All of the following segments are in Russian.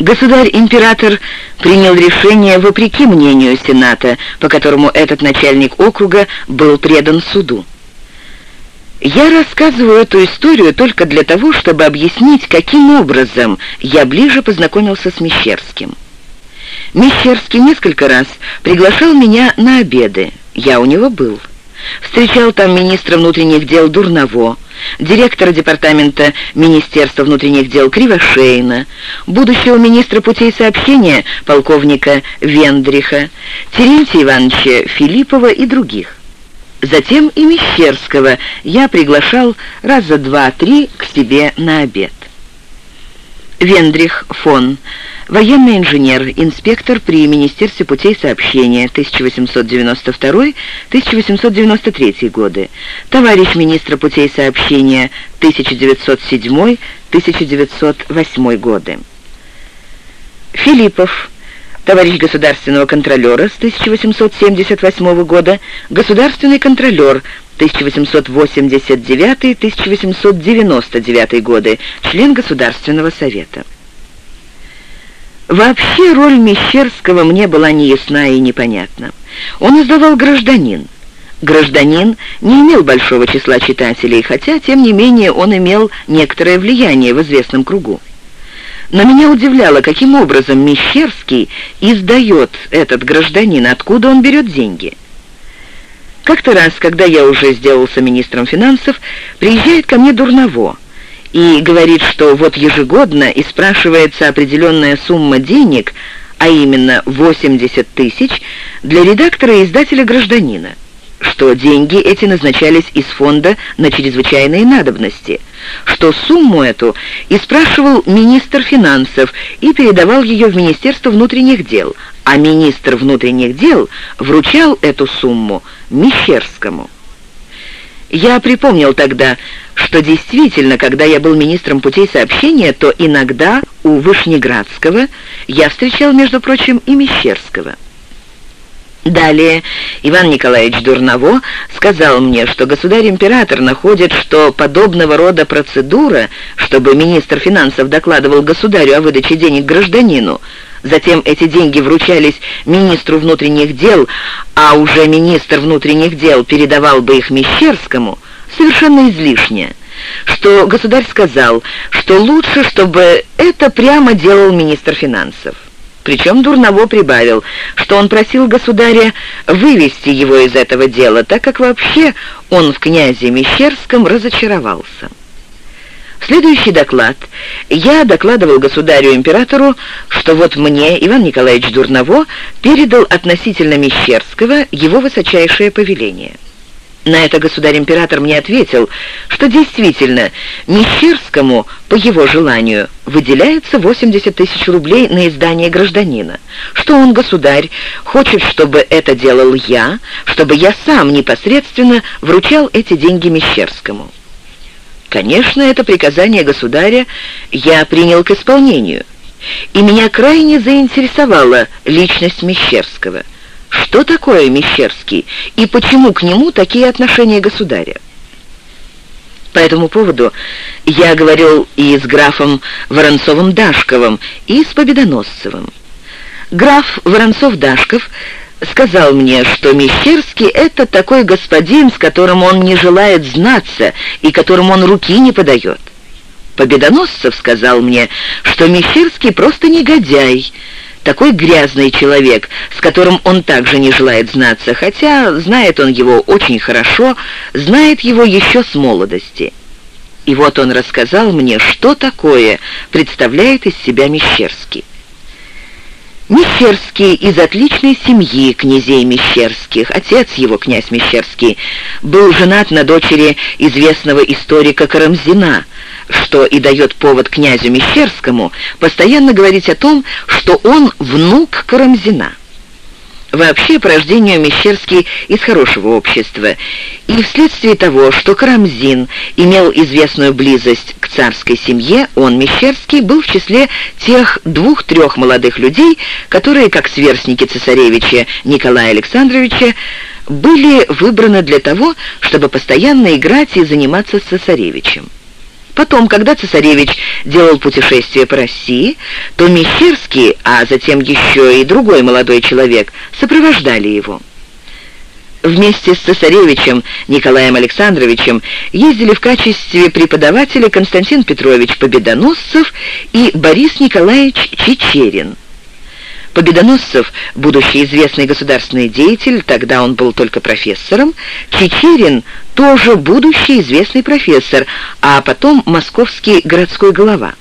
Государь-император принял решение вопреки мнению Сената, по которому этот начальник округа был предан суду. Я рассказываю эту историю только для того, чтобы объяснить, каким образом я ближе познакомился с Мещерским. Мещерский несколько раз приглашал меня на обеды. Я у него был. Встречал там министра внутренних дел Дурново, директора департамента Министерства внутренних дел Кривошейна, будущего министра путей сообщения полковника Вендриха, Терентия Ивановича Филиппова и других. Затем и Мещерского я приглашал раза два-три к себе на обед. Вендрих фон Военный инженер, инспектор при Министерстве путей сообщения 1892-1893 годы. Товарищ министра путей сообщения 1907-1908 годы. Филиппов, товарищ государственного контролера с 1878 года, государственный контролер 1889-1899 годы, член Государственного совета. Вообще роль Мещерского мне была неясна и непонятна. Он издавал «Гражданин». «Гражданин» не имел большого числа читателей, хотя, тем не менее, он имел некоторое влияние в известном кругу. Но меня удивляло, каким образом Мещерский издает этот гражданин, откуда он берет деньги. Как-то раз, когда я уже сделался министром финансов, приезжает ко мне Дурново и говорит, что вот ежегодно и спрашивается определенная сумма денег, а именно 80 тысяч, для редактора и издателя «Гражданина», что деньги эти назначались из фонда на чрезвычайные надобности, что сумму эту и спрашивал министр финансов и передавал ее в Министерство внутренних дел, а министр внутренних дел вручал эту сумму Мещерскому. Я припомнил тогда, что действительно, когда я был министром путей сообщения, то иногда у Вышнеградского я встречал, между прочим, и Мещерского. Далее Иван Николаевич Дурново сказал мне, что государь-император находит, что подобного рода процедура, чтобы министр финансов докладывал государю о выдаче денег гражданину, затем эти деньги вручались министру внутренних дел, а уже министр внутренних дел передавал бы их Мещерскому, совершенно излишняя что государь сказал, что лучше, чтобы это прямо делал министр финансов. Причем Дурново прибавил, что он просил государя вывести его из этого дела, так как вообще он в князе Мещерском разочаровался. Следующий доклад я докладывал государю-императору, что вот мне Иван Николаевич Дурново передал относительно Мещерского его высочайшее повеление – на это государь-император мне ответил, что действительно Мещерскому, по его желанию, выделяется 80 тысяч рублей на издание гражданина, что он, государь, хочет, чтобы это делал я, чтобы я сам непосредственно вручал эти деньги Мещерскому. Конечно, это приказание государя я принял к исполнению, и меня крайне заинтересовала личность Мещерского – что такое Мещерский и почему к нему такие отношения государя? По этому поводу я говорил и с графом Воронцовым-Дашковым, и с Победоносцевым. Граф Воронцов-Дашков сказал мне, что Мещерский — это такой господин, с которым он не желает знаться и которому он руки не подает. Победоносцев сказал мне, что Мещерский просто негодяй, такой грязный человек, с которым он также не желает знаться, хотя знает он его очень хорошо, знает его еще с молодости. И вот он рассказал мне, что такое представляет из себя Мещерский. Мещерский из отличной семьи князей Мещерских, отец его, князь Мещерский, был женат на дочери известного историка Карамзина, что и дает повод князю Мещерскому постоянно говорить о том, что он внук Карамзина. Вообще, по рождению Мещерский из хорошего общества, и вследствие того, что Карамзин имел известную близость к царской семье, он, Мещерский, был в числе тех двух-трех молодых людей, которые, как сверстники цесаревича Николая Александровича, были выбраны для того, чтобы постоянно играть и заниматься с цесаревичем. Потом, когда цесаревич делал путешествие по России, то Мещерский, а затем еще и другой молодой человек, сопровождали его. Вместе с цесаревичем Николаем Александровичем ездили в качестве преподавателя Константин Петрович Победоносцев и Борис Николаевич Чечерин. Победоносцев, будущий известный государственный деятель, тогда он был только профессором, Чечерин тоже будущий известный профессор, а потом московский городской глава.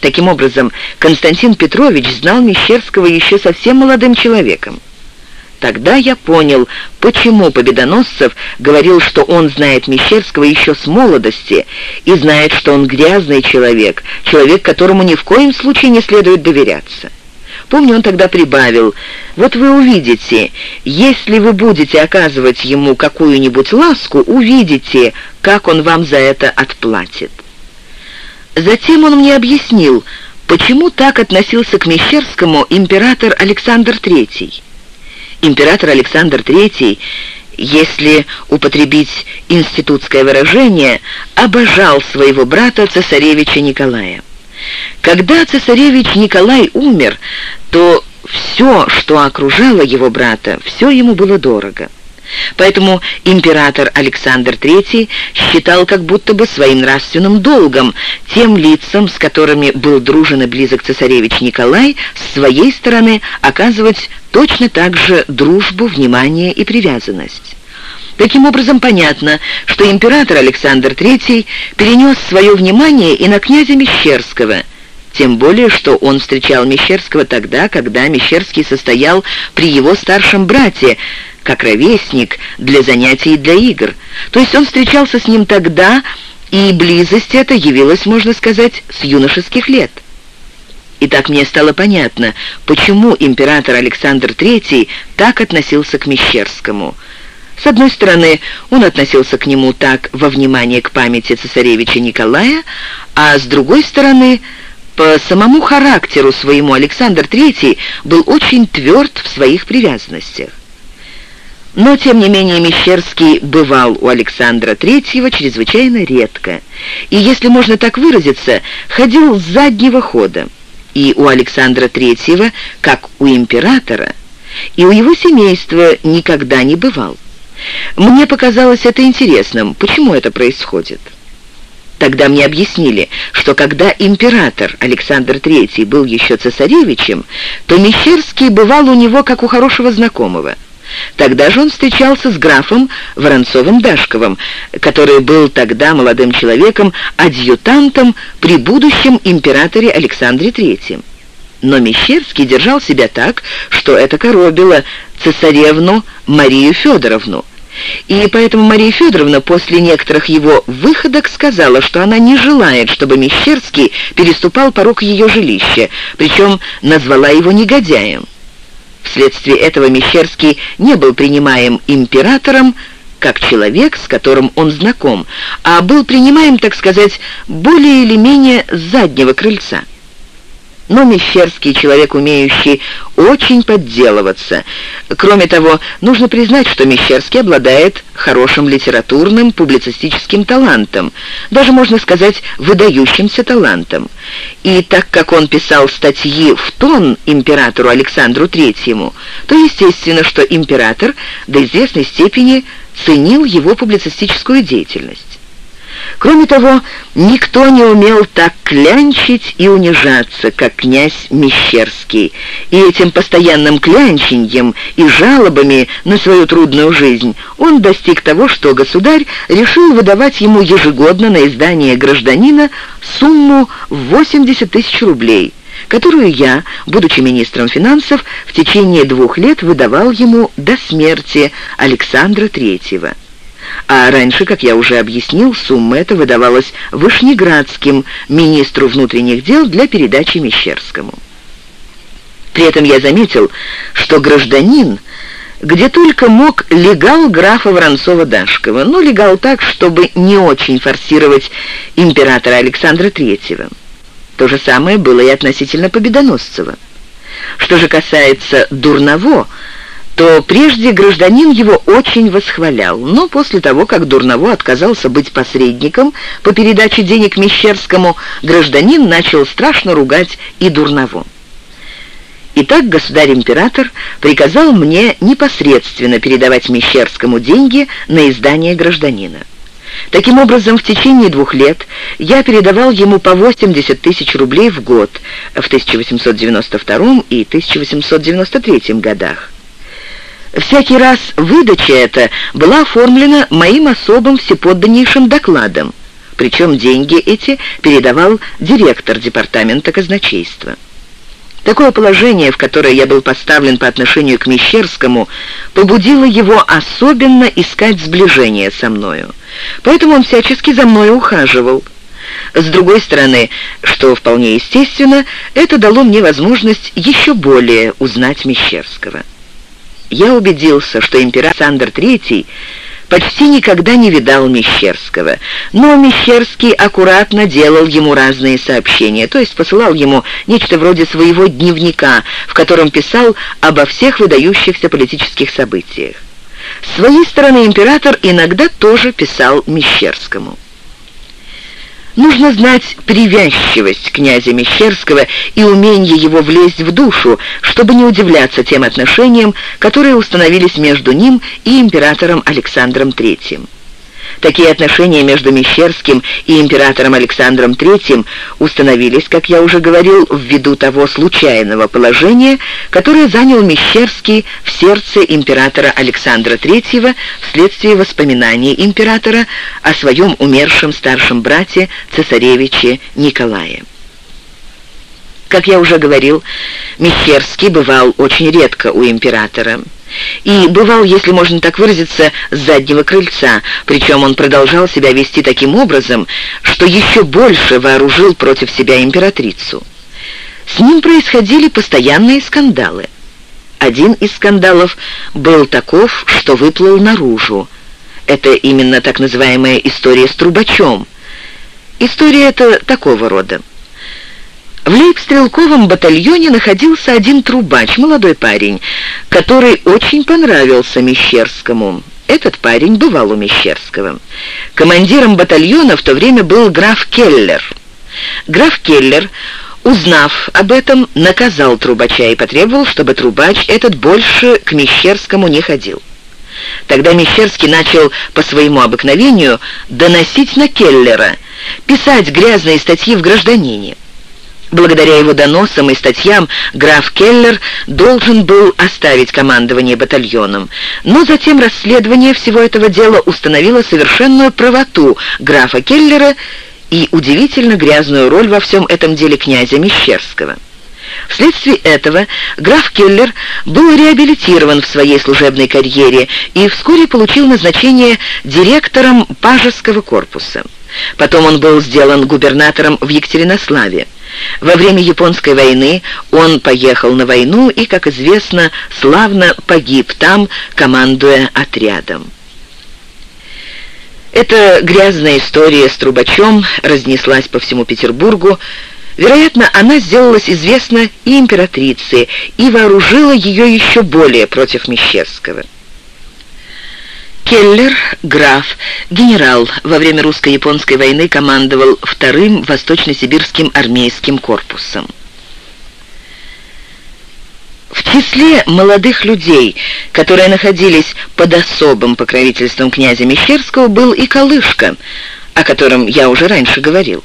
Таким образом, Константин Петрович знал Мещерского еще совсем молодым человеком. Тогда я понял, почему Победоносцев говорил, что он знает Мещерского еще с молодости и знает, что он грязный человек, человек, которому ни в коем случае не следует доверяться. Помню, он тогда прибавил, «Вот вы увидите, если вы будете оказывать ему какую-нибудь ласку, увидите, как он вам за это отплатит». Затем он мне объяснил, почему так относился к Мещерскому император Александр III. Император Александр III, если употребить институтское выражение, обожал своего брата цесаревича Николая. Когда цесаревич Николай умер, то все, что окружало его брата, все ему было дорого. Поэтому император Александр III считал как будто бы своим нравственным долгом тем лицам, с которыми был дружен и близок цесаревич Николай, с своей стороны оказывать точно так же дружбу, внимание и привязанность. Таким образом, понятно, что император Александр III перенес свое внимание и на князя Мещерского – тем более, что он встречал Мещерского тогда, когда Мещерский состоял при его старшем брате, как ровесник для занятий и для игр. То есть он встречался с ним тогда, и близость эта явилась, можно сказать, с юношеских лет. И так мне стало понятно, почему император Александр III так относился к Мещерскому. С одной стороны, он относился к нему так во внимание к памяти цесаревича Николая, а с другой стороны – по самому характеру своему Александр III был очень тверд в своих привязанностях. Но, тем не менее, Мещерский бывал у Александра III чрезвычайно редко, и, если можно так выразиться, ходил с заднего хода. И у Александра III, как у императора, и у его семейства никогда не бывал. Мне показалось это интересным, почему это происходит. Тогда мне объяснили, что когда император Александр III был еще цесаревичем, то Мещерский бывал у него как у хорошего знакомого. Тогда же он встречался с графом Воронцовым-Дашковым, который был тогда молодым человеком, адъютантом при будущем императоре Александре III. Но Мещерский держал себя так, что это коробило цесаревну Марию Федоровну, и поэтому Мария Федоровна после некоторых его выходок сказала, что она не желает, чтобы Мещерский переступал порог ее жилища, причем назвала его негодяем. Вследствие этого Мещерский не был принимаем императором, как человек, с которым он знаком, а был принимаем, так сказать, более или менее заднего крыльца но Мещерский человек, умеющий очень подделываться. Кроме того, нужно признать, что Мещерский обладает хорошим литературным, публицистическим талантом, даже, можно сказать, выдающимся талантом. И так как он писал статьи в тон императору Александру Третьему, то естественно, что император до известной степени ценил его публицистическую деятельность. Кроме того, никто не умел так клянчить и унижаться, как князь Мещерский. И этим постоянным клянченьем и жалобами на свою трудную жизнь он достиг того, что государь решил выдавать ему ежегодно на издание «Гражданина» сумму в 80 тысяч рублей которую я, будучи министром финансов, в течение двух лет выдавал ему до смерти Александра Третьего а раньше, как я уже объяснил, сумма эта выдавалась Вышнеградским, министру внутренних дел, для передачи Мещерскому. При этом я заметил, что гражданин, где только мог, легал графа Воронцова-Дашкова, но легал так, чтобы не очень форсировать императора Александра Третьего. То же самое было и относительно Победоносцева. Что же касается Дурново, что прежде гражданин его очень восхвалял, но после того, как Дурново отказался быть посредником по передаче денег Мещерскому, гражданин начал страшно ругать и Дурново. Итак, государь-император приказал мне непосредственно передавать Мещерскому деньги на издание гражданина. Таким образом, в течение двух лет я передавал ему по 80 тысяч рублей в год в 1892 и 1893 годах. Всякий раз выдача эта была оформлена моим особым всеподданнейшим докладом, причем деньги эти передавал директор департамента казначейства. Такое положение, в которое я был поставлен по отношению к Мещерскому, побудило его особенно искать сближение со мною. Поэтому он всячески за мной ухаживал. С другой стороны, что вполне естественно, это дало мне возможность еще более узнать Мещерского. Я убедился, что император Александр III почти никогда не видал Мещерского, но Мещерский аккуратно делал ему разные сообщения, то есть посылал ему нечто вроде своего дневника, в котором писал обо всех выдающихся политических событиях. С своей стороны император иногда тоже писал Мещерскому. Нужно знать привязчивость князя Мещерского и умение его влезть в душу, чтобы не удивляться тем отношениям, которые установились между ним и императором Александром III. Такие отношения между Мещерским и императором Александром III установились, как я уже говорил, ввиду того случайного положения, которое занял Мещерский в сердце императора Александра III вследствие воспоминаний императора о своем умершем старшем брате цесаревиче Николае. Как я уже говорил, Мещерский бывал очень редко у императора и бывал, если можно так выразиться, с заднего крыльца, причем он продолжал себя вести таким образом, что еще больше вооружил против себя императрицу. С ним происходили постоянные скандалы. Один из скандалов был таков, что выплыл наружу. Это именно так называемая история с трубачом. История эта такого рода. В лейб-стрелковом батальоне находился один трубач, молодой парень, который очень понравился Мещерскому. Этот парень бывал у Мещерского. Командиром батальона в то время был граф Келлер. Граф Келлер, узнав об этом, наказал трубача и потребовал, чтобы трубач этот больше к Мещерскому не ходил. Тогда Мещерский начал по своему обыкновению доносить на Келлера, писать грязные статьи в «Гражданине». Благодаря его доносам и статьям граф Келлер должен был оставить командование батальоном. Но затем расследование всего этого дела установило совершенную правоту графа Келлера и удивительно грязную роль во всем этом деле князя Мещерского. Вследствие этого граф Келлер был реабилитирован в своей служебной карьере и вскоре получил назначение директором пажеского корпуса. Потом он был сделан губернатором в Екатеринославе. Во время Японской войны он поехал на войну и, как известно, славно погиб там, командуя отрядом. Эта грязная история с трубачом разнеслась по всему Петербургу. Вероятно, она сделалась известна и императрице, и вооружила ее еще более против Мещерского. Келлер, граф, генерал, во время русско-японской войны командовал вторым восточно-сибирским армейским корпусом. В числе молодых людей, которые находились под особым покровительством князя Мещерского, был и Калышка, о котором я уже раньше говорил.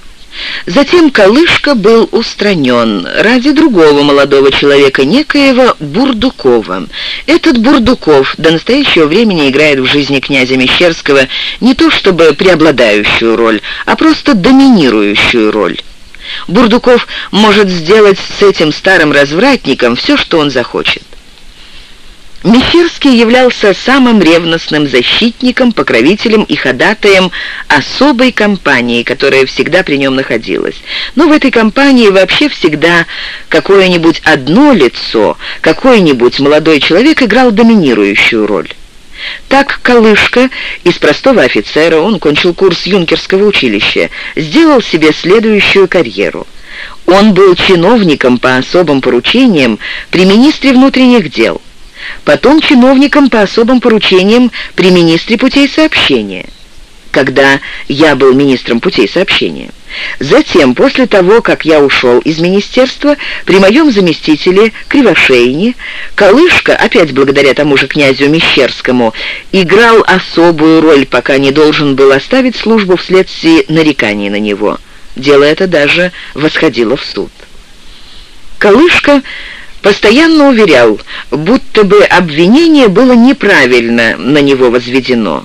Затем Калышка был устранен ради другого молодого человека, некоего Бурдукова. Этот Бурдуков до настоящего времени играет в жизни князя Мещерского не то чтобы преобладающую роль, а просто доминирующую роль. Бурдуков может сделать с этим старым развратником все, что он захочет. Мещерский являлся самым ревностным защитником, покровителем и ходатаем особой компании, которая всегда при нем находилась. Но в этой компании вообще всегда какое-нибудь одно лицо, какой-нибудь молодой человек играл доминирующую роль. Так Калышка из простого офицера, он кончил курс юнкерского училища, сделал себе следующую карьеру. Он был чиновником по особым поручениям при министре внутренних дел – потом чиновником по особым поручениям при министре путей сообщения, когда я был министром путей сообщения. Затем, после того, как я ушел из министерства, при моем заместителе Кривошейне, Калышка, опять благодаря тому же князю Мещерскому, играл особую роль, пока не должен был оставить службу вследствие нареканий на него. Дело это даже восходило в суд. Калышка постоянно уверял, будто бы обвинение было неправильно на него возведено.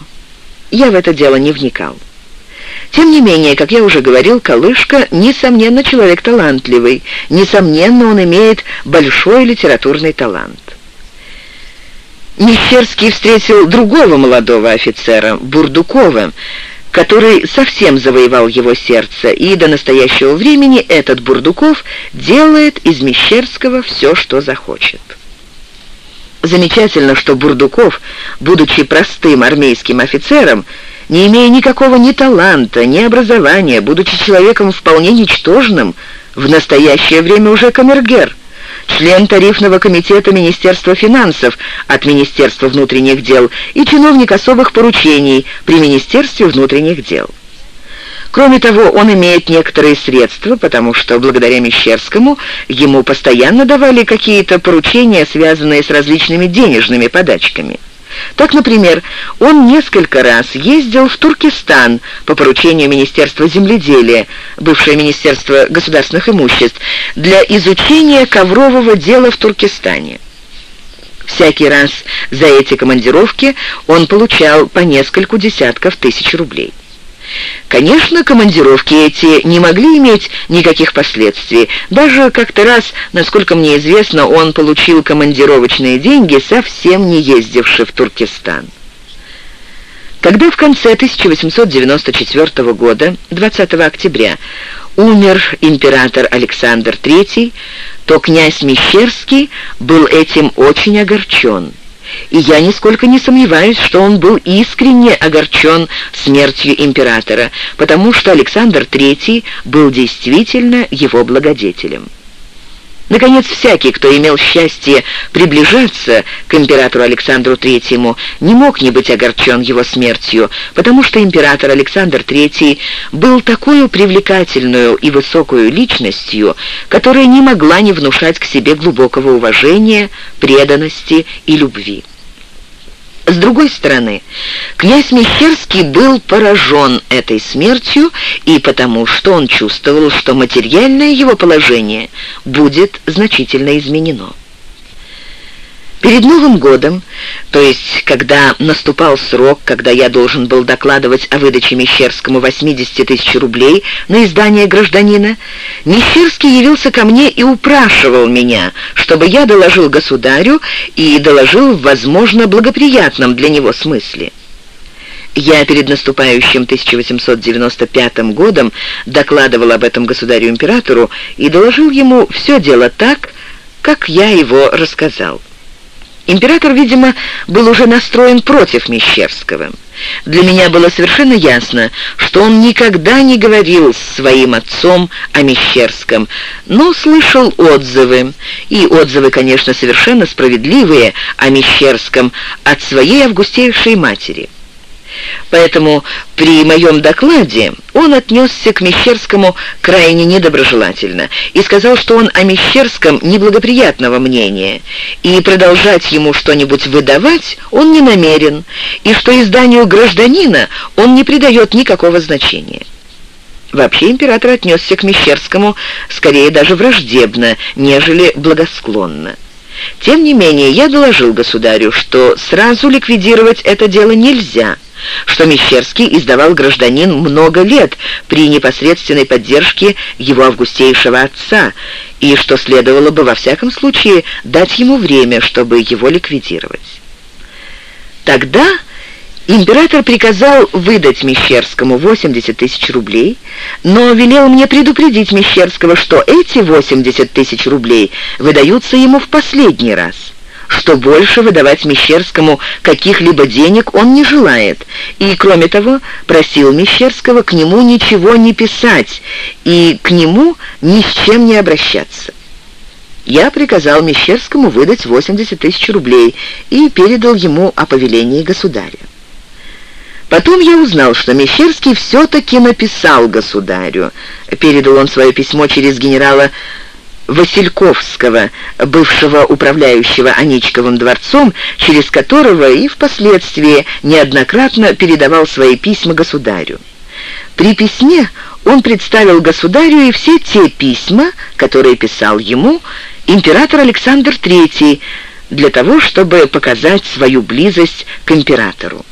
Я в это дело не вникал. Тем не менее, как я уже говорил, Калышка, несомненно, человек талантливый. Несомненно, он имеет большой литературный талант. Мещерский встретил другого молодого офицера, Бурдукова, который совсем завоевал его сердце, и до настоящего времени этот Бурдуков делает из Мещерского все, что захочет. Замечательно, что Бурдуков, будучи простым армейским офицером, не имея никакого ни таланта, ни образования, будучи человеком вполне ничтожным, в настоящее время уже камергер, член тарифного комитета Министерства финансов от Министерства внутренних дел и чиновник особых поручений при Министерстве внутренних дел. Кроме того, он имеет некоторые средства, потому что благодаря Мещерскому ему постоянно давали какие-то поручения, связанные с различными денежными подачками. Так, например, он несколько раз ездил в Туркестан по поручению Министерства земледелия, бывшее Министерство государственных имуществ, для изучения коврового дела в Туркестане. Всякий раз за эти командировки он получал по нескольку десятков тысяч рублей. Конечно, командировки эти не могли иметь никаких последствий. Даже как-то раз, насколько мне известно, он получил командировочные деньги, совсем не ездивший в Туркестан. Когда в конце 1894 года, 20 октября, умер император Александр III, то князь Мещерский был этим очень огорчен и я нисколько не сомневаюсь, что он был искренне огорчен смертью императора, потому что Александр III был действительно его благодетелем. Наконец, всякий, кто имел счастье приближаться к императору Александру Третьему, не мог не быть огорчен его смертью, потому что император Александр Третий был такой привлекательную и высокую личностью, которая не могла не внушать к себе глубокого уважения, преданности и любви. С другой стороны, князь Мещерский был поражен этой смертью и потому, что он чувствовал, что материальное его положение будет значительно изменено. Перед Новым годом, то есть когда наступал срок, когда я должен был докладывать о выдаче Мещерскому 80 тысяч рублей на издание «Гражданина», Мещерский явился ко мне и упрашивал меня, чтобы я доложил государю и доложил в, возможно, благоприятном для него смысле. Я перед наступающим 1895 годом докладывал об этом государю-императору и доложил ему все дело так, как я его рассказал. Император, видимо, был уже настроен против Мещерского. Для меня было совершенно ясно, что он никогда не говорил с своим отцом о Мещерском, но слышал отзывы, и отзывы, конечно, совершенно справедливые о Мещерском от своей августейшей матери. Поэтому при моем докладе он отнесся к Мещерскому крайне недоброжелательно и сказал, что он о Мещерском неблагоприятного мнения, и продолжать ему что-нибудь выдавать он не намерен, и что изданию «Гражданина» он не придает никакого значения. Вообще император отнесся к Мещерскому скорее даже враждебно, нежели благосклонно. Тем не менее, я доложил государю, что сразу ликвидировать это дело нельзя – что Мещерский издавал гражданин много лет при непосредственной поддержке его августейшего отца, и что следовало бы во всяком случае дать ему время, чтобы его ликвидировать. Тогда император приказал выдать Мещерскому 80 тысяч рублей, но велел мне предупредить Мещерского, что эти 80 тысяч рублей выдаются ему в последний раз что больше выдавать Мещерскому каких-либо денег он не желает, и, кроме того, просил Мещерского к нему ничего не писать и к нему ни с чем не обращаться. я приказал Мещерскому выдать 80 тысяч рублей и передал ему о повелении государя. Потом я узнал, что Мещерский все-таки написал государю. Передал он свое письмо через генерала Васильковского, бывшего управляющего Аничковым дворцом, через которого и впоследствии неоднократно передавал свои письма государю. При письме он представил государю и все те письма, которые писал ему император Александр III, для того, чтобы показать свою близость к императору.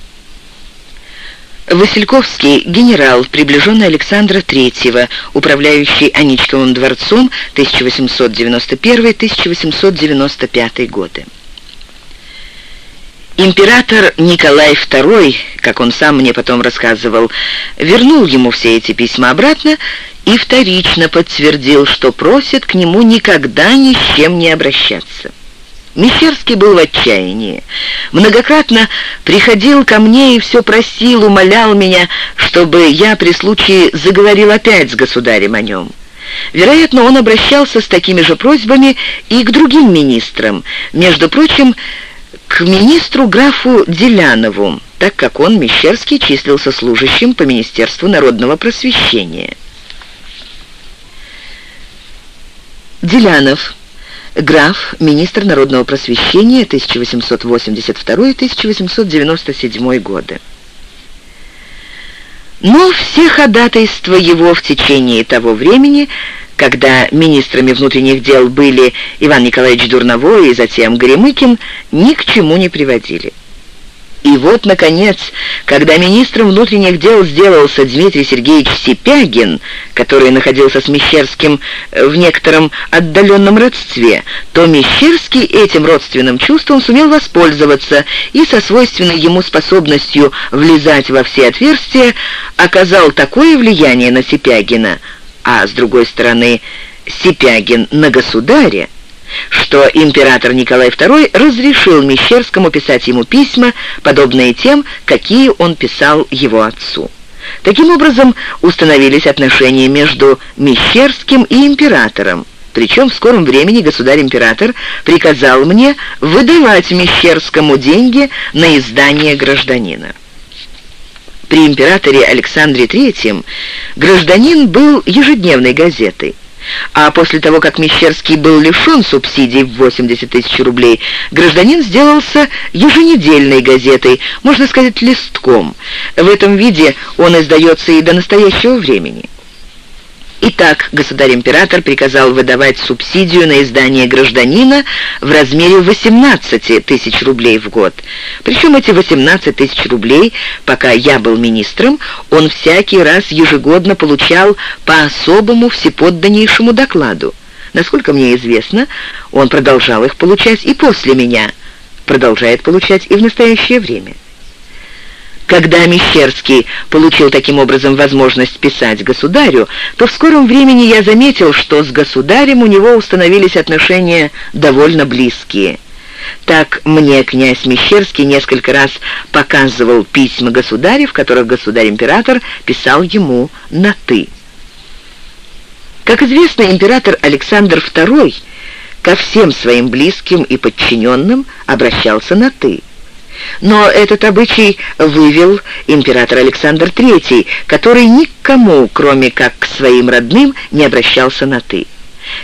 Васильковский, генерал, приближенный Александра III, управляющий Аничковым дворцом 1891-1895 годы. Император Николай II, как он сам мне потом рассказывал, вернул ему все эти письма обратно и вторично подтвердил, что просит к нему никогда ни с чем не обращаться. Мещерский был в отчаянии. Многократно приходил ко мне и все просил, умолял меня, чтобы я при случае заговорил опять с государем о нем. Вероятно, он обращался с такими же просьбами и к другим министрам. Между прочим, к министру графу Делянову, так как он, Мещерский, числился служащим по Министерству народного просвещения. Делянов Граф, министр народного просвещения 1882-1897 годы. Но все ходатайства его в течение того времени, когда министрами внутренних дел были Иван Николаевич Дурновой и затем Горемыкин, ни к чему не приводили. И вот, наконец, когда министром внутренних дел сделался Дмитрий Сергеевич Сипягин, который находился с Мещерским э, в некотором отдаленном родстве, то Мещерский этим родственным чувством сумел воспользоваться и со свойственной ему способностью влезать во все отверстия оказал такое влияние на Сипягина, а с другой стороны Сипягин на государя, что император Николай II разрешил Мещерскому писать ему письма, подобные тем, какие он писал его отцу. Таким образом, установились отношения между Мещерским и императором. Причем в скором времени государь-император приказал мне выдавать Мещерскому деньги на издание гражданина. При императоре Александре III «Гражданин» был ежедневной газетой. А после того, как Мещерский был лишен субсидий в 80 тысяч рублей, гражданин сделался еженедельной газетой, можно сказать, листком. В этом виде он издается и до настоящего времени. Итак, государь-император приказал выдавать субсидию на издание гражданина в размере 18 тысяч рублей в год. Причем эти 18 тысяч рублей, пока я был министром, он всякий раз ежегодно получал по особому всеподданнейшему докладу. Насколько мне известно, он продолжал их получать и после меня, продолжает получать и в настоящее время. Когда Мещерский получил таким образом возможность писать государю, то в скором времени я заметил, что с государем у него установились отношения довольно близкие. Так мне князь Мещерский несколько раз показывал письма государя, в которых государь-император писал ему на «ты». Как известно, император Александр II ко всем своим близким и подчиненным обращался на «ты». Но этот обычай вывел император Александр III, который никому, кроме как к своим родным, не обращался на «ты».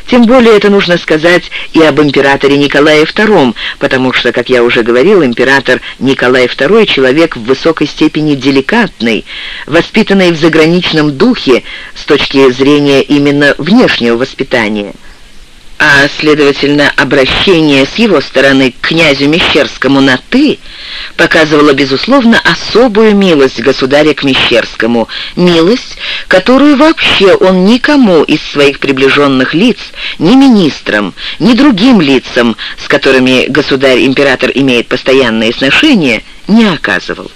Тем более это нужно сказать и об императоре Николае II, потому что, как я уже говорил, император Николай II человек в высокой степени деликатный, воспитанный в заграничном духе с точки зрения именно внешнего воспитания а, следовательно, обращение с его стороны к князю Мещерскому на «ты» показывало, безусловно, особую милость государя к Мещерскому, милость, которую вообще он никому из своих приближенных лиц, ни министрам, ни другим лицам, с которыми государь-император имеет постоянные сношения, не оказывал.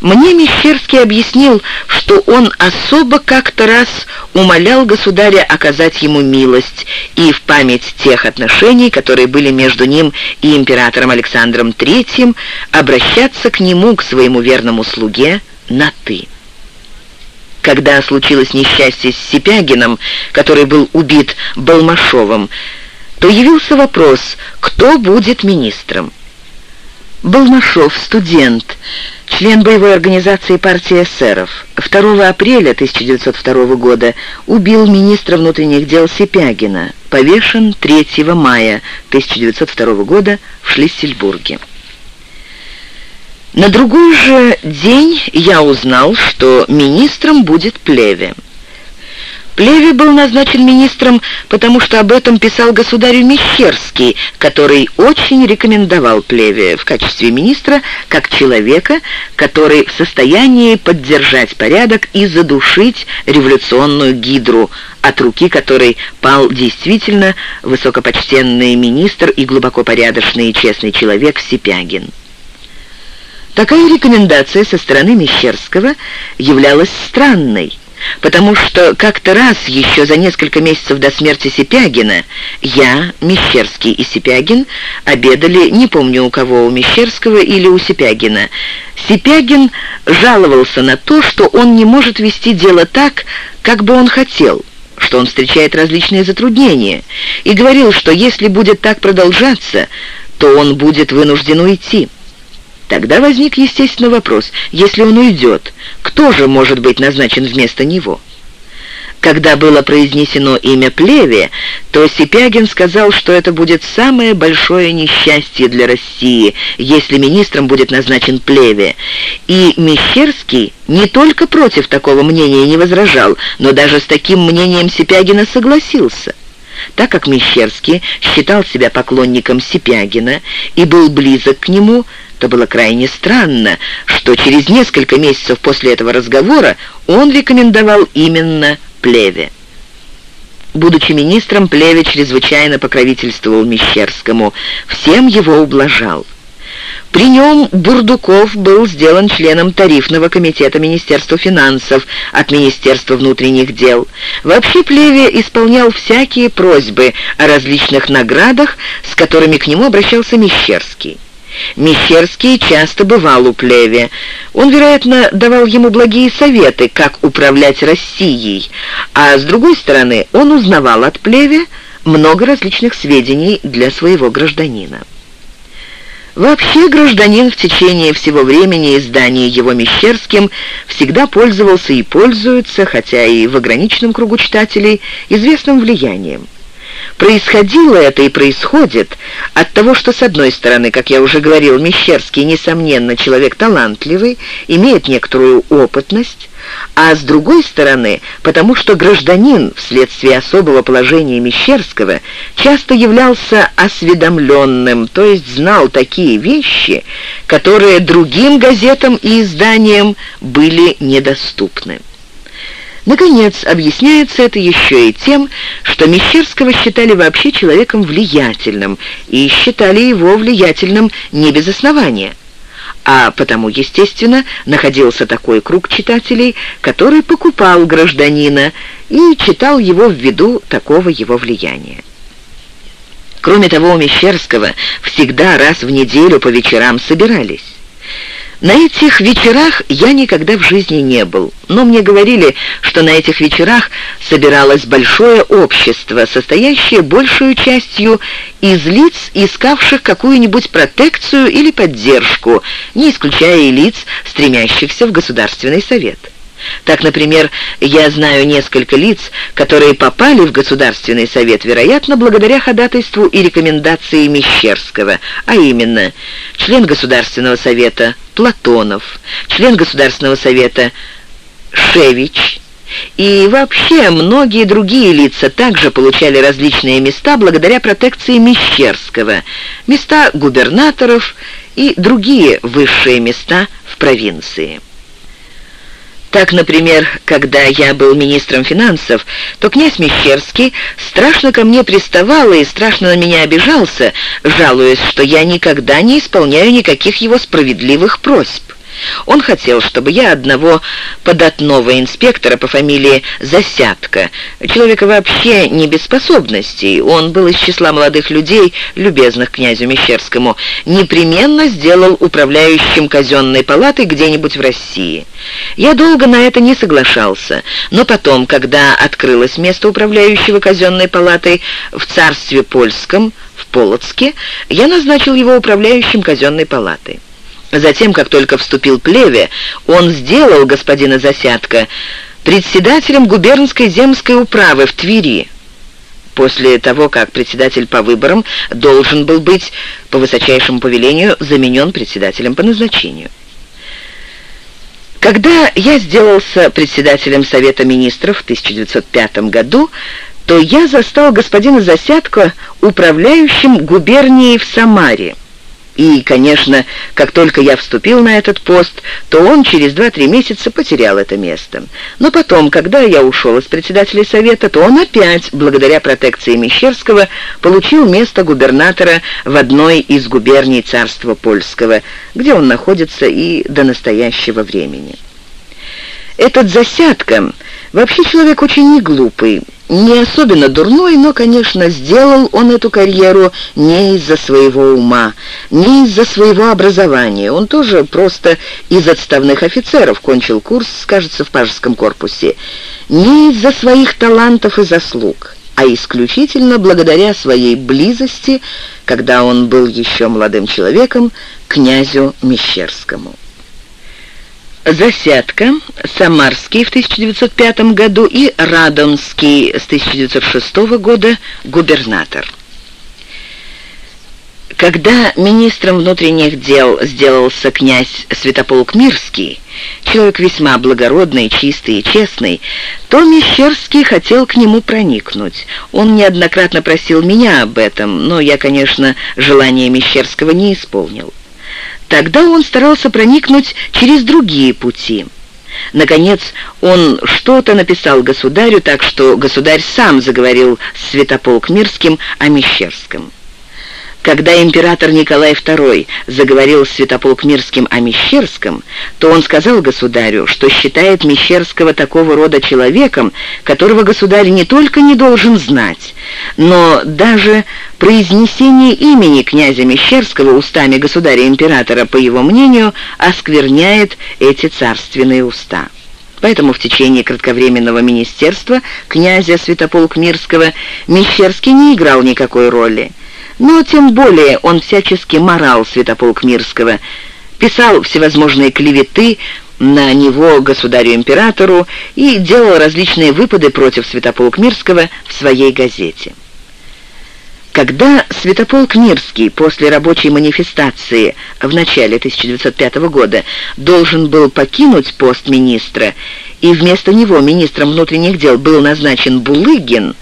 Мне Мещерский объяснил, что он особо как-то раз умолял государя оказать ему милость и в память тех отношений, которые были между ним и императором Александром III, обращаться к нему, к своему верному слуге, на «ты». Когда случилось несчастье с Сипягином, который был убит Балмашовым, то явился вопрос, кто будет министром. Балмашов, студент, член боевой организации партии эсеров, 2 апреля 1902 года убил министра внутренних дел Сипягина, повешен 3 мая 1902 года в Шлиссельбурге. На другой же день я узнал, что министром будет Плеве. Плеве был назначен министром, потому что об этом писал государю Мещерский, который очень рекомендовал Плеве в качестве министра как человека, который в состоянии поддержать порядок и задушить революционную гидру, от руки которой пал действительно высокопочтенный министр и глубоко порядочный и честный человек Сипягин. Такая рекомендация со стороны Мещерского являлась странной, потому что как-то раз еще за несколько месяцев до смерти Сипягина я, Мещерский и Сипягин обедали, не помню у кого, у Мещерского или у Сипягина. Сипягин жаловался на то, что он не может вести дело так, как бы он хотел, что он встречает различные затруднения, и говорил, что если будет так продолжаться, то он будет вынужден уйти. Тогда возник естественный вопрос, если он уйдет, кто же может быть назначен вместо него? Когда было произнесено имя Плеве, то Сипягин сказал, что это будет самое большое несчастье для России, если министром будет назначен Плеве. И Мещерский не только против такого мнения не возражал, но даже с таким мнением Сипягина согласился. Так как Мещерский считал себя поклонником Сипягина и был близок к нему, то было крайне странно, что через несколько месяцев после этого разговора он рекомендовал именно Плеве. Будучи министром, Плеве чрезвычайно покровительствовал Мещерскому, всем его ублажал. При нем Бурдуков был сделан членом тарифного комитета Министерства финансов от Министерства внутренних дел. Вообще Плеве исполнял всякие просьбы о различных наградах, с которыми к нему обращался Мещерский. Мещерский часто бывал у Плеве. Он, вероятно, давал ему благие советы, как управлять Россией, а с другой стороны он узнавал от Плеве много различных сведений для своего гражданина. Вообще гражданин в течение всего времени издания его Мещерским всегда пользовался и пользуется, хотя и в ограниченном кругу читателей, известным влиянием. Происходило это и происходит от того, что, с одной стороны, как я уже говорил, Мещерский, несомненно, человек талантливый, имеет некоторую опытность, а с другой стороны, потому что гражданин, вследствие особого положения Мещерского, часто являлся осведомленным, то есть знал такие вещи, которые другим газетам и изданиям были недоступны. Наконец, объясняется это еще и тем, что Мещерского считали вообще человеком влиятельным, и считали его влиятельным не без основания. А потому, естественно, находился такой круг читателей, который покупал гражданина и читал его ввиду такого его влияния. Кроме того, у Мещерского всегда раз в неделю по вечерам собирались. На этих вечерах я никогда в жизни не был, но мне говорили, что на этих вечерах собиралось большое общество, состоящее большую частью из лиц, искавших какую-нибудь протекцию или поддержку, не исключая и лиц, стремящихся в Государственный совет. Так, например, я знаю несколько лиц, которые попали в Государственный совет, вероятно, благодаря ходатайству и рекомендации Мещерского, а именно член Государственного совета Платонов, член Государственного совета Шевич, и вообще многие другие лица также получали различные места благодаря протекции Мещерского, места губернаторов и другие высшие места в провинции. Так, например, когда я был министром финансов, то князь Мещерский страшно ко мне приставал и страшно на меня обижался, жалуясь, что я никогда не исполняю никаких его справедливых просьб. Он хотел, чтобы я одного податного инспектора по фамилии Засядка, человека вообще не без способностей, он был из числа молодых людей, любезных князю Мещерскому, непременно сделал управляющим казенной палатой где-нибудь в России. Я долго на это не соглашался, но потом, когда открылось место управляющего казенной палатой в царстве польском, в Полоцке, я назначил его управляющим казенной палатой. Затем, как только вступил Плеве, он сделал господина Засядка председателем губернской земской управы в Твери, после того, как председатель по выборам должен был быть по высочайшему повелению заменен председателем по назначению. Когда я сделался председателем Совета Министров в 1905 году, то я застал господина Засядко управляющим губернией в Самаре. И, конечно, как только я вступил на этот пост, то он через два-три месяца потерял это место. Но потом, когда я ушел из председателя совета, то он опять, благодаря протекции Мещерского, получил место губернатора в одной из губерний царства польского, где он находится и до настоящего времени. Этот Засядка вообще человек очень неглупый, не особенно дурной, но, конечно, сделал он эту карьеру не из-за своего ума, не из-за своего образования. Он тоже просто из отставных офицеров кончил курс, кажется, в пажеском корпусе. Не из-за своих талантов и заслуг, а исключительно благодаря своей близости, когда он был еще молодым человеком, князю Мещерскому. Засядка, Самарский в 1905 году и Радонский с 1906 года губернатор. Когда министром внутренних дел сделался князь Святополк Мирский, человек весьма благородный, чистый и честный, то Мещерский хотел к нему проникнуть. Он неоднократно просил меня об этом, но я, конечно, желание Мещерского не исполнил. Тогда он старался проникнуть через другие пути. Наконец, он что-то написал государю, так что государь сам заговорил с Святополк Мирским о Мещерском. Когда император Николай II заговорил Святополк Мирским о Мещерском, то он сказал государю, что считает Мещерского такого рода человеком, которого государь не только не должен знать, но даже произнесение имени князя Мещерского устами государя-императора, по его мнению, оскверняет эти царственные уста. Поэтому в течение кратковременного министерства князя Святополк Мирского Мещерский не играл никакой роли. Но тем более он всячески морал Святополк Мирского, писал всевозможные клеветы на него государю-императору и делал различные выпады против Святополк Мирского в своей газете. Когда Святополк Мирский после рабочей манифестации в начале 1905 года должен был покинуть пост министра, и вместо него министром внутренних дел был назначен Булыгин,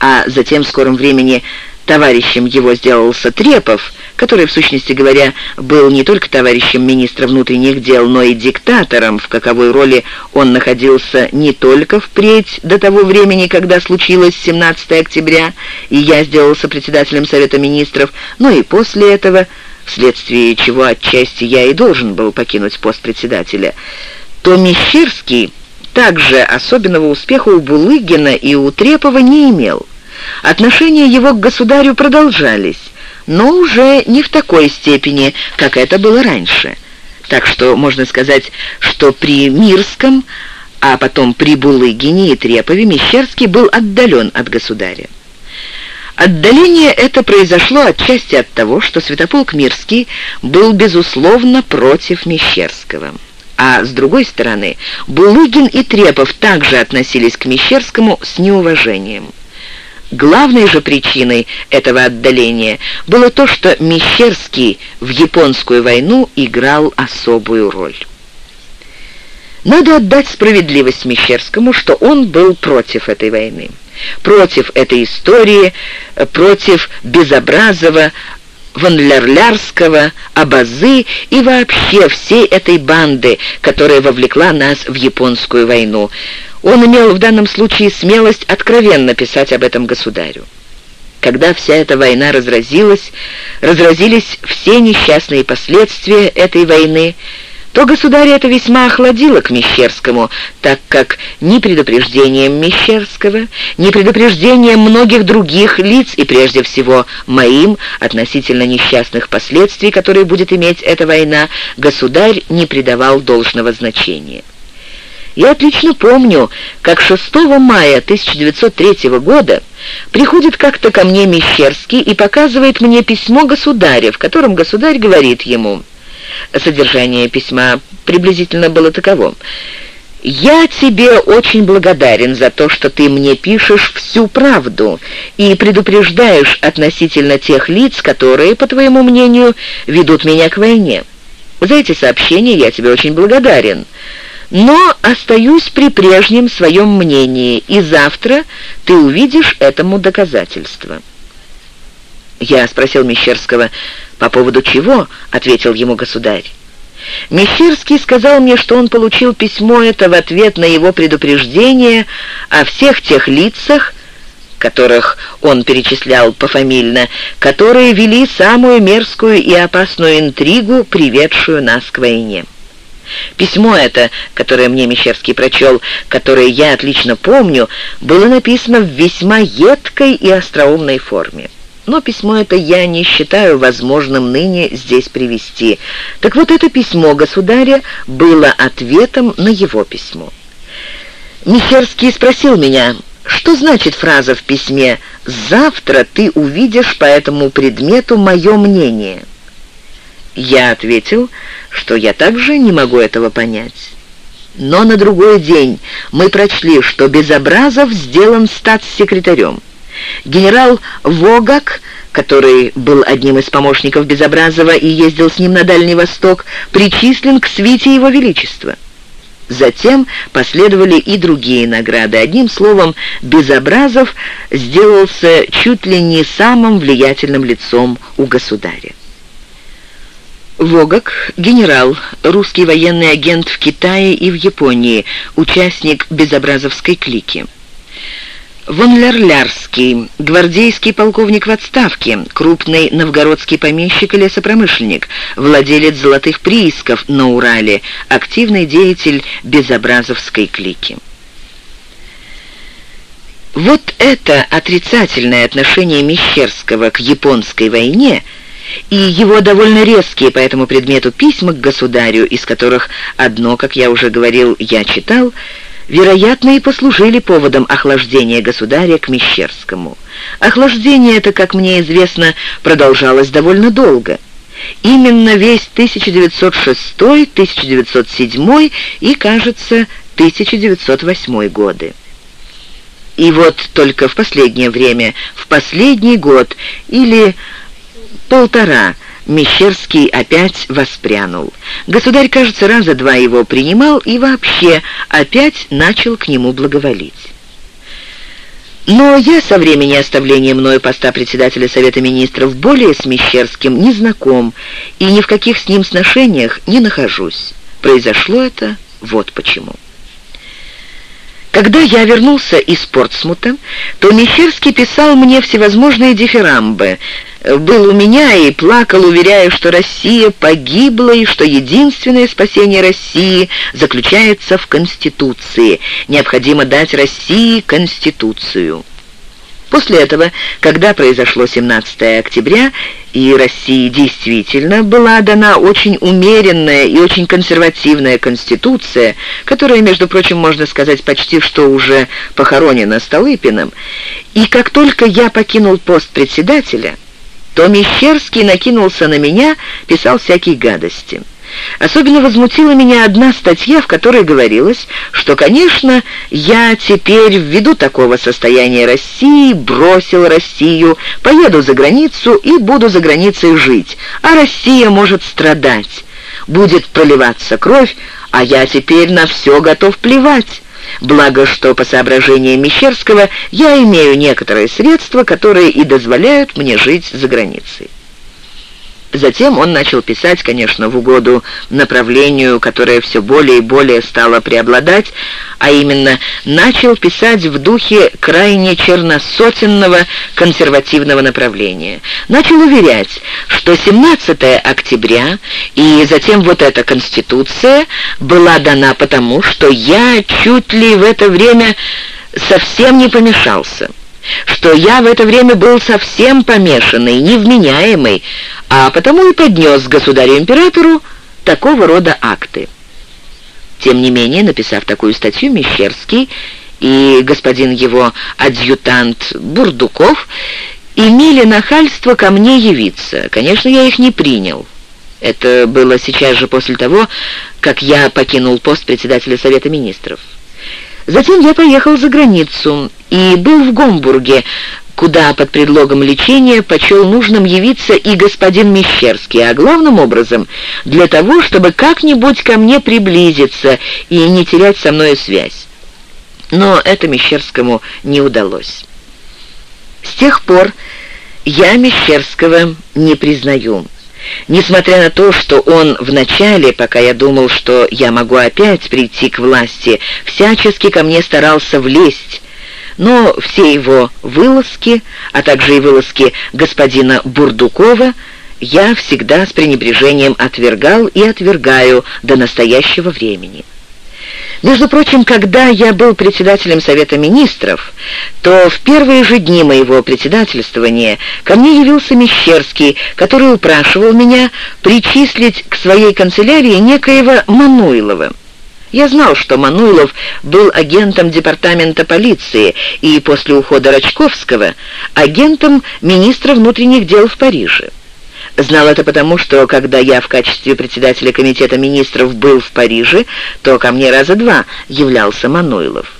а затем в скором времени Товарищем его сделался Трепов, который, в сущности говоря, был не только товарищем министра внутренних дел, но и диктатором, в каковой роли он находился не только впредь до того времени, когда случилось 17 октября, и я сделался председателем Совета министров, но и после этого, вследствие чего отчасти я и должен был покинуть пост председателя, то Мещерский также особенного успеха у Булыгина и у Трепова не имел. Отношения его к государю продолжались, но уже не в такой степени, как это было раньше. Так что можно сказать, что при Мирском, а потом при Булыгине и Трепове Мещерский был отдален от государя. Отдаление это произошло отчасти от того, что Святополк Мирский был, безусловно, против Мещерского. А с другой стороны, Булыгин и Трепов также относились к Мещерскому с неуважением. Главной же причиной этого отдаления было то, что Мещерский в японскую войну играл особую роль. Надо отдать справедливость Мещерскому, что он был против этой войны, против этой истории, против Безобразова, Ванлярлярского, Абазы и вообще всей этой банды, которая вовлекла нас в японскую войну. Он имел в данном случае смелость откровенно писать об этом государю. Когда вся эта война разразилась, разразились все несчастные последствия этой войны, то государя это весьма охладило к Мещерскому, так как ни предупреждением Мещерского, ни предупреждением многих других лиц, и прежде всего моим, относительно несчастных последствий, которые будет иметь эта война, государь не придавал должного значения. Я отлично помню, как 6 мая 1903 года приходит как-то ко мне Мещерский и показывает мне письмо государя, в котором государь говорит ему – Содержание письма приблизительно было таково. «Я тебе очень благодарен за то, что ты мне пишешь всю правду и предупреждаешь относительно тех лиц, которые, по твоему мнению, ведут меня к войне. За эти сообщения я тебе очень благодарен» но остаюсь при прежнем своем мнении, и завтра ты увидишь этому доказательство». Я спросил Мещерского, «По поводу чего?» — ответил ему государь. Мещерский сказал мне, что он получил письмо это в ответ на его предупреждение о всех тех лицах, которых он перечислял пофамильно, которые вели самую мерзкую и опасную интригу, приведшую нас к войне. Письмо это, которое мне Мещерский прочел, которое я отлично помню, было написано в весьма едкой и остроумной форме но письмо это я не считаю возможным ныне здесь привести. Так вот, это письмо государя было ответом на его письмо. Михерский спросил меня, что значит фраза в письме «Завтра ты увидишь по этому предмету мое мнение». Я ответил, что я также не могу этого понять. Но на другой день мы прочли, что Безобразов сделан статс-секретарем. Генерал Вогак, который был одним из помощников Безобразова и ездил с ним на Дальний Восток, причислен к свите Его Величества. Затем последовали и другие награды. Одним словом, Безобразов сделался чуть ли не самым влиятельным лицом у государя. Вогак, генерал, русский военный агент в Китае и в Японии, участник Безобразовской клики. Вон Лерлярский, гвардейский полковник в отставке, крупный новгородский помещик и лесопромышленник, владелец золотых приисков на Урале, активный деятель безобразовской клики. Вот это отрицательное отношение Мещерского к японской войне и его довольно резкие по этому предмету письма к государю, из которых одно, как я уже говорил, я читал – вероятно, и послужили поводом охлаждения государя к Мещерскому. Охлаждение это, как мне известно, продолжалось довольно долго. Именно весь 1906, 1907 и, кажется, 1908 годы. И вот только в последнее время, в последний год или полтора – Мещерский опять воспрянул. Государь, кажется, раза два его принимал и вообще опять начал к нему благоволить. Но я со времени оставления мною поста председателя Совета Министров более с Мещерским не знаком и ни в каких с ним сношениях не нахожусь. Произошло это вот почему. Когда я вернулся из Портсмута, то Мещерский писал мне всевозможные дифирамбы, был у меня и плакал, уверяя, что Россия погибла и что единственное спасение России заключается в Конституции. Необходимо дать России Конституцию. После этого, когда произошло 17 октября, и России действительно была дана очень умеренная и очень консервативная конституция, которая, между прочим, можно сказать почти что уже похоронена Столыпиным, и как только я покинул пост председателя, то Мещерский накинулся на меня, писал всякие гадости. Особенно возмутила меня одна статья, в которой говорилось, что, конечно, я теперь ввиду такого состояния России бросил Россию, поеду за границу и буду за границей жить, а Россия может страдать. Будет проливаться кровь, а я теперь на все готов плевать. Благо, что по соображениям Мещерского я имею некоторые средства, которые и дозволяют мне жить за границей. Затем он начал писать, конечно, в угоду направлению, которое все более и более стало преобладать, а именно начал писать в духе крайне черносотенного консервативного направления. Начал уверять, что 17 октября и затем вот эта Конституция была дана потому, что я чуть ли в это время совсем не помешался что я в это время был совсем помешанный, невменяемый, а потому и поднес государю-императору такого рода акты. Тем не менее, написав такую статью, Мещерский и господин его адъютант Бурдуков имели нахальство ко мне явиться. Конечно, я их не принял. Это было сейчас же после того, как я покинул пост председателя Совета Министров. Затем я поехал за границу и был в Гомбурге, куда под предлогом лечения почел нужным явиться и господин Мещерский, а главным образом для того, чтобы как-нибудь ко мне приблизиться и не терять со мной связь. Но это Мещерскому не удалось. С тех пор я Мещерского не признаю. Несмотря на то, что он вначале, пока я думал, что я могу опять прийти к власти, всячески ко мне старался влезть, но все его вылазки, а также и вылазки господина Бурдукова, я всегда с пренебрежением отвергал и отвергаю до настоящего времени. Между прочим, когда я был председателем Совета Министров, то в первые же дни моего председательствования ко мне явился Мещерский, который упрашивал меня причислить к своей канцелярии некоего Мануилова. Я знал, что Мануилов был агентом департамента полиции и после ухода Рачковского агентом министра внутренних дел в Париже. Знал это потому, что когда я в качестве председателя комитета министров был в Париже, то ко мне раза два являлся Мануилов.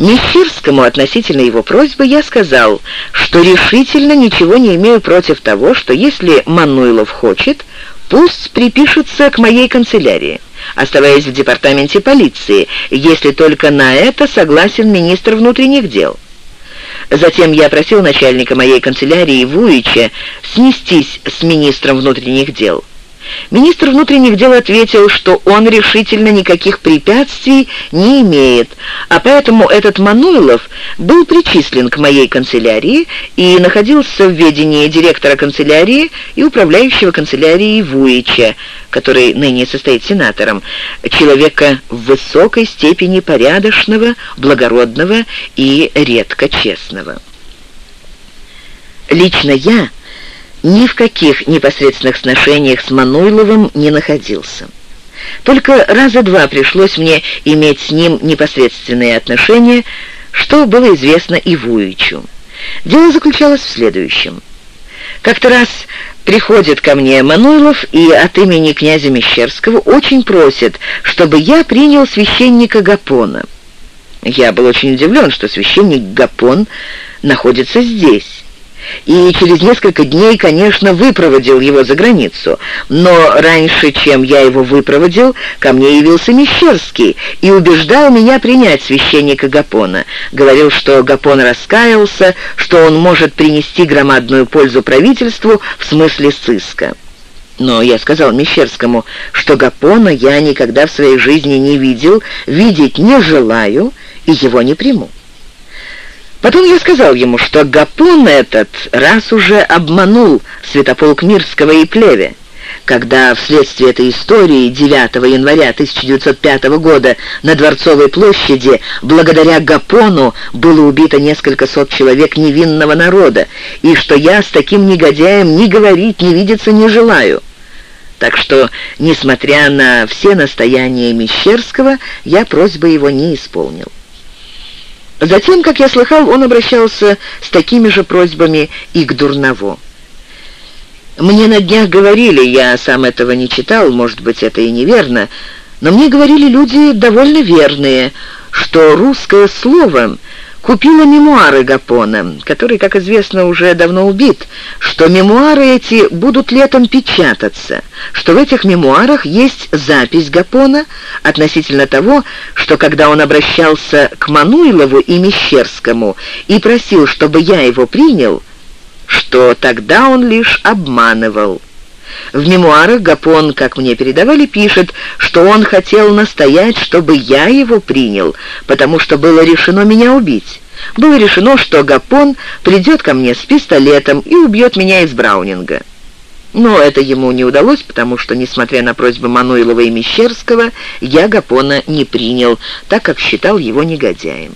Мещерскому относительно его просьбы я сказал, что решительно ничего не имею против того, что если Мануилов хочет, пусть припишется к моей канцелярии, оставаясь в департаменте полиции, если только на это согласен министр внутренних дел. Затем я просил начальника моей канцелярии Вуича снестись с министром внутренних дел. Министр внутренних дел ответил, что он решительно никаких препятствий не имеет, а поэтому этот Мануилов был причислен к моей канцелярии и находился в ведении директора канцелярии и управляющего канцелярией Вуича, который ныне состоит сенатором, человека в высокой степени порядочного, благородного и редко честного. Лично я ни в каких непосредственных сношениях с Мануйловым не находился. Только раза два пришлось мне иметь с ним непосредственные отношения, что было известно и Вуичу. Дело заключалось в следующем. Как-то раз приходит ко мне Мануйлов и от имени князя Мещерского очень просит, чтобы я принял священника Гапона. Я был очень удивлен, что священник Гапон находится здесь и через несколько дней, конечно, выпроводил его за границу. Но раньше, чем я его выпроводил, ко мне явился Мещерский и убеждал меня принять священника Гапона. Говорил, что Гапон раскаялся, что он может принести громадную пользу правительству в смысле сыска. Но я сказал Мещерскому, что Гапона я никогда в своей жизни не видел, видеть не желаю и его не приму. Потом я сказал ему, что Гапон этот раз уже обманул святополк Мирского и Плеве, когда вследствие этой истории 9 января 1905 года на Дворцовой площади благодаря Гапону было убито несколько сот человек невинного народа, и что я с таким негодяем ни говорить, ни видеться не желаю. Так что, несмотря на все настояния Мещерского, я просьбы его не исполнил. Затем, как я слыхал, он обращался с такими же просьбами и к Дурново. Мне на днях говорили, я сам этого не читал, может быть, это и неверно, но мне говорили люди довольно верные, что русское слово купила мемуары Гапона, который, как известно, уже давно убит, что мемуары эти будут летом печататься, что в этих мемуарах есть запись Гапона относительно того, что когда он обращался к Мануилову и Мещерскому и просил, чтобы я его принял, что тогда он лишь обманывал. В мемуарах Гапон, как мне передавали, пишет, что он хотел настоять, чтобы я его принял, потому что было решено меня убить. Было решено, что Гапон придет ко мне с пистолетом и убьет меня из Браунинга. Но это ему не удалось, потому что, несмотря на просьбы Мануилова и Мещерского, я Гапона не принял, так как считал его негодяем.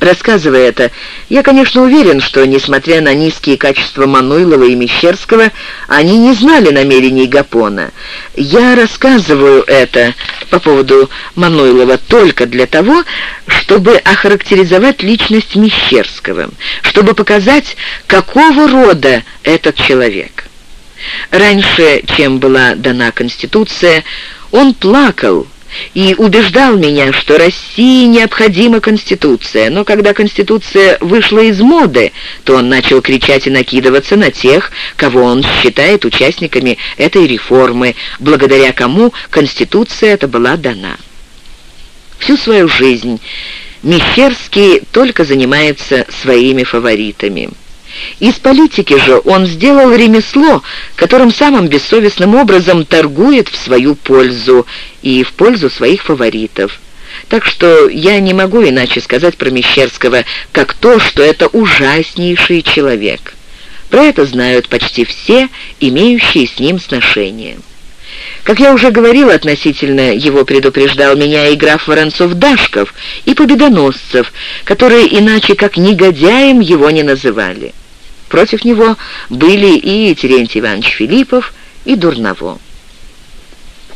Рассказывая это, я, конечно, уверен, что, несмотря на низкие качества Мануилова и Мещерского, они не знали намерений Гапона. Я рассказываю это по поводу Мануилова только для того, чтобы охарактеризовать личность Мещерского, чтобы показать, какого рода этот человек. Раньше, чем была дана Конституция, он плакал, и убеждал меня, что России необходима Конституция, но когда Конституция вышла из моды, то он начал кричать и накидываться на тех, кого он считает участниками этой реформы, благодаря кому Конституция эта была дана. Всю свою жизнь Мещерский только занимается своими фаворитами. Из политики же он сделал ремесло, которым самым бессовестным образом торгует в свою пользу и в пользу своих фаворитов. Так что я не могу иначе сказать про Мещерского, как то, что это ужаснейший человек. Про это знают почти все, имеющие с ним сношение. Как я уже говорил относительно, его предупреждал меня и граф Воронцов-Дашков, и Победоносцев, которые иначе как негодяем его не называли. Против него были и Терентий Иванович Филиппов, и Дурново.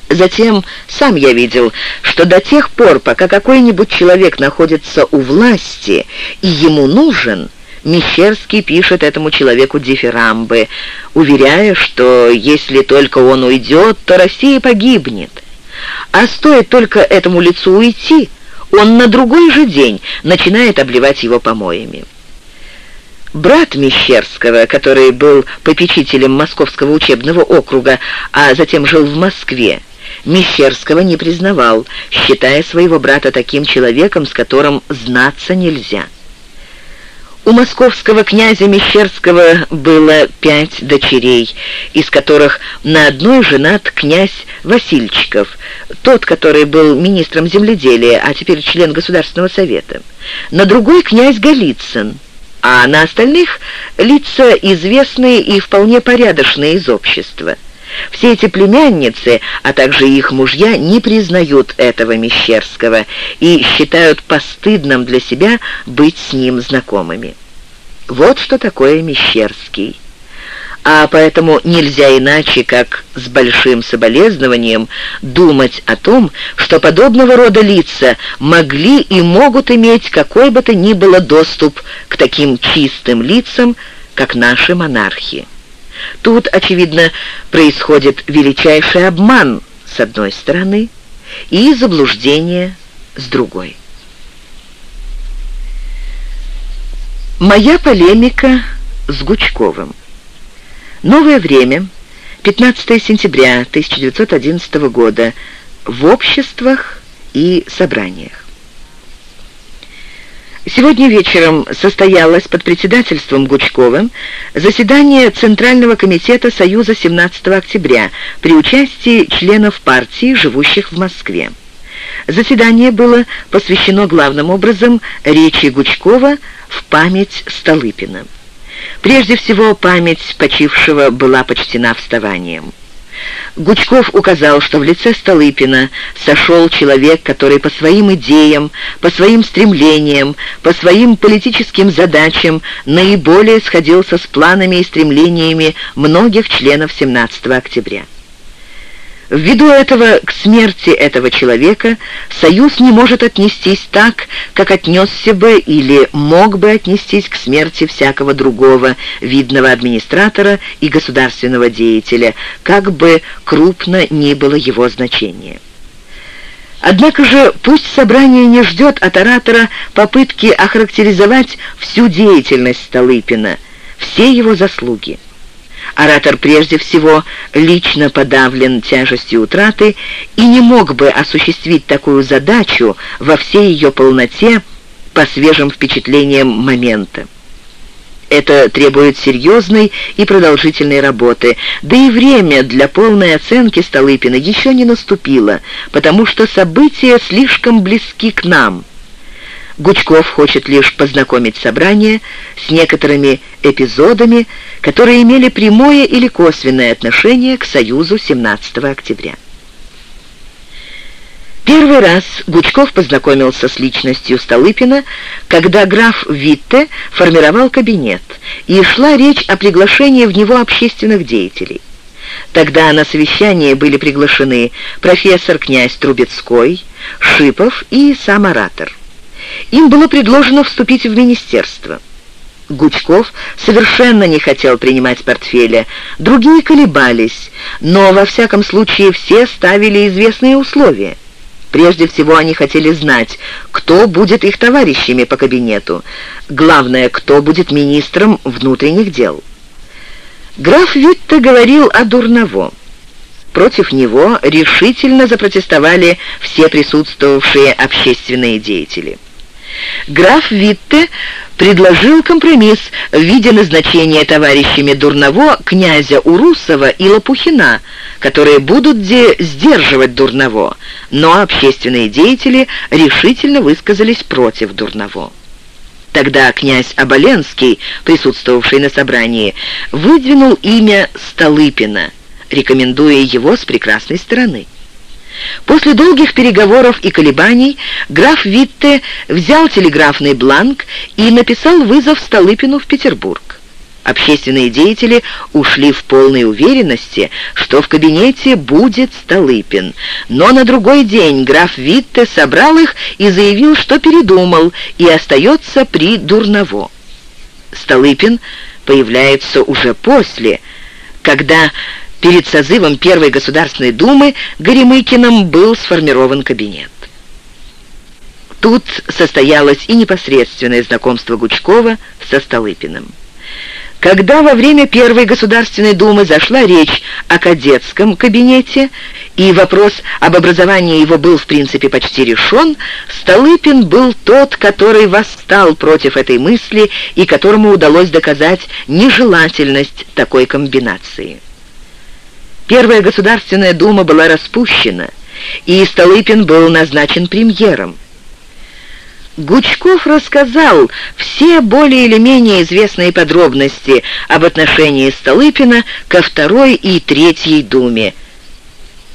Затем сам я видел, что до тех пор, пока какой-нибудь человек находится у власти и ему нужен, Мещерский пишет этому человеку дифирамбы, уверяя, что если только он уйдет, то Россия погибнет. А стоит только этому лицу уйти, он на другой же день начинает обливать его помоями. Брат Мещерского, который был попечителем Московского учебного округа, а затем жил в Москве, Мещерского не признавал, считая своего брата таким человеком, с которым знаться нельзя. У московского князя Мещерского было пять дочерей, из которых на одной женат князь Васильчиков, тот, который был министром земледелия, а теперь член Государственного совета, на другой князь Голицын, а на остальных лица известные и вполне порядочные из общества. Все эти племянницы, а также их мужья, не признают этого Мещерского и считают постыдным для себя быть с ним знакомыми. Вот что такое Мещерский а поэтому нельзя иначе, как с большим соболезнованием, думать о том, что подобного рода лица могли и могут иметь какой бы то ни было доступ к таким чистым лицам, как наши монархи. Тут, очевидно, происходит величайший обман с одной стороны и заблуждение с другой. Моя полемика с Гучковым. Новое время, 15 сентября 1911 года, в обществах и собраниях. Сегодня вечером состоялось под председательством Гучкова заседание Центрального комитета Союза 17 октября при участии членов партии, живущих в Москве. Заседание было посвящено главным образом речи Гучкова в память Столыпина. Прежде всего, память почившего была почтена вставанием. Гучков указал, что в лице Столыпина сошел человек, который по своим идеям, по своим стремлениям, по своим политическим задачам наиболее сходился с планами и стремлениями многих членов 17 октября. Ввиду этого к смерти этого человека Союз не может отнестись так, как отнесся бы или мог бы отнестись к смерти всякого другого видного администратора и государственного деятеля, как бы крупно ни было его значение. Однако же пусть собрание не ждет от оратора попытки охарактеризовать всю деятельность Столыпина, все его заслуги. Оратор прежде всего лично подавлен тяжестью утраты и не мог бы осуществить такую задачу во всей ее полноте по свежим впечатлениям момента. Это требует серьезной и продолжительной работы, да и время для полной оценки Столыпина еще не наступило, потому что события слишком близки к нам. Гучков хочет лишь познакомить собрание с некоторыми эпизодами, которые имели прямое или косвенное отношение к Союзу 17 октября. Первый раз Гучков познакомился с личностью Столыпина, когда граф Витте формировал кабинет, и шла речь о приглашении в него общественных деятелей. Тогда на совещание были приглашены профессор князь Трубецкой, Шипов и сам оратор. Им было предложено вступить в министерство. Гучков совершенно не хотел принимать портфеля, другие колебались, но во всяком случае все ставили известные условия. Прежде всего они хотели знать, кто будет их товарищами по кабинету. Главное, кто будет министром внутренних дел. Граф Витте говорил о Дурново. Против него решительно запротестовали все присутствовавшие общественные деятели. Граф Витте предложил компромисс в виде назначения товарищами Дурново князя Урусова и Лопухина, которые будут сдерживать Дурново, но общественные деятели решительно высказались против Дурново. Тогда князь Оболенский, присутствовавший на собрании, выдвинул имя Столыпина, рекомендуя его с прекрасной стороны. После долгих переговоров и колебаний граф Витте взял телеграфный бланк и написал вызов Столыпину в Петербург. Общественные деятели ушли в полной уверенности, что в кабинете будет Столыпин. Но на другой день граф Витте собрал их и заявил, что передумал и остается при Дурново. Столыпин появляется уже после, когда Перед созывом Первой Государственной Думы Горемыкиным был сформирован кабинет. Тут состоялось и непосредственное знакомство Гучкова со Столыпиным. Когда во время Первой Государственной Думы зашла речь о кадетском кабинете, и вопрос об образовании его был в принципе почти решен, Столыпин был тот, который восстал против этой мысли и которому удалось доказать нежелательность такой комбинации. Первая Государственная Дума была распущена, и Столыпин был назначен премьером. Гучков рассказал все более или менее известные подробности об отношении Столыпина ко второй и третьей Думе,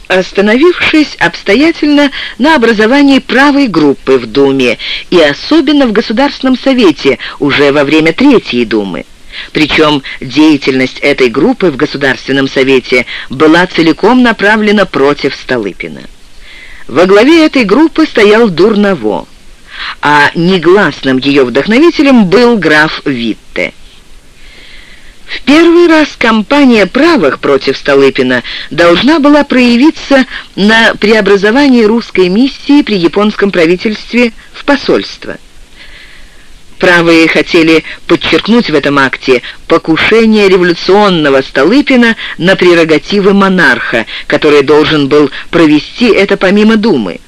остановившись обстоятельно на образовании правой группы в Думе и особенно в Государственном Совете уже во время Третьей Думы. Причем деятельность этой группы в Государственном Совете была целиком направлена против Столыпина. Во главе этой группы стоял Дурново, а негласным ее вдохновителем был граф Витте. В первый раз кампания правых против Столыпина должна была проявиться на преобразовании русской миссии при японском правительстве в посольство. Правые хотели подчеркнуть в этом акте покушение революционного Столыпина на прерогативы монарха, который должен был провести это помимо Думы.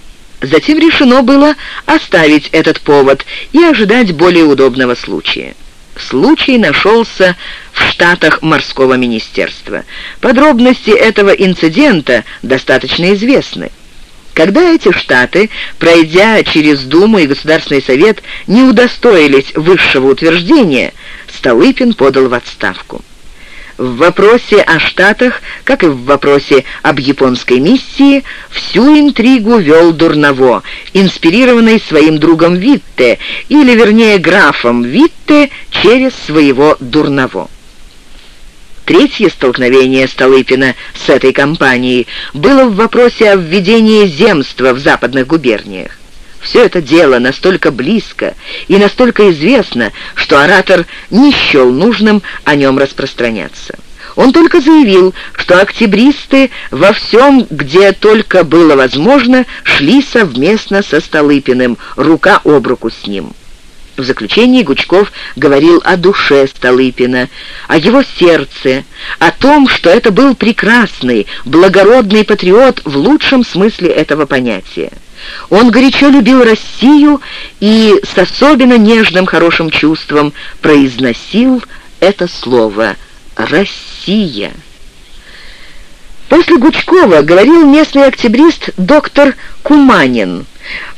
Затем решено было оставить этот повод и ожидать более удобного случая. Случай нашелся в Штатах морского министерства. Подробности этого инцидента достаточно известны. Когда эти штаты, пройдя через Думу и Государственный совет, не удостоились высшего утверждения, Столыпин подал в отставку. В вопросе о Штатах, как и в вопросе об японской миссии, всю интригу вел Дурново, инспирированный своим другом Витте, или, вернее, графом Витте через своего Дурново. Третье столкновение Столыпина с этой компанией было в вопросе о введении земства в западных губерниях. Все это дело настолько близко и настолько известно, что оратор не счел нужным о нем распространяться. Он только заявил, что октябристы во всем, где только было возможно, шли совместно со Столыпиным, рука об руку с ним. В заключении Гучков говорил о душе Столыпина, о его сердце, о том, что это был прекрасный, благородный патриот в лучшем смысле этого понятия. Он горячо любил Россию и с особенно нежным хорошим чувством произносил это слово «Россия». После Гучкова говорил местный октябрист доктор Куманин.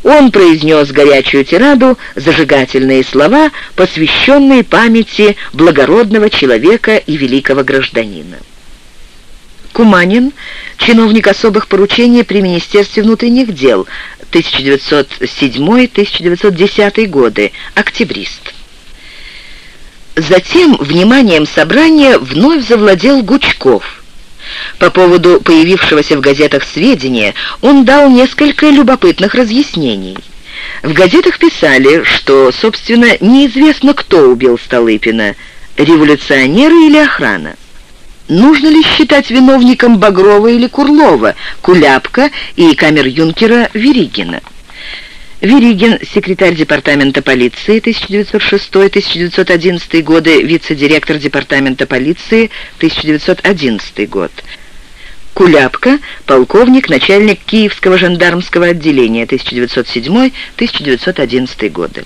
Он произнес горячую тираду, зажигательные слова, посвященные памяти благородного человека и великого гражданина. Куманин, чиновник особых поручений при Министерстве внутренних дел, 1907-1910 годы, октябрист. Затем вниманием собрания вновь завладел Гучков – по поводу появившегося в газетах сведения он дал несколько любопытных разъяснений. В газетах писали, что, собственно, неизвестно, кто убил Столыпина, революционеры или охрана. Нужно ли считать виновником Багрова или Курлова, Куляпка и камер-юнкера Веригина? Веригин, секретарь департамента полиции 1906-1911 годы, вице-директор департамента полиции 1911 год. Куляпка, полковник, начальник Киевского жандармского отделения 1907-1911 годы.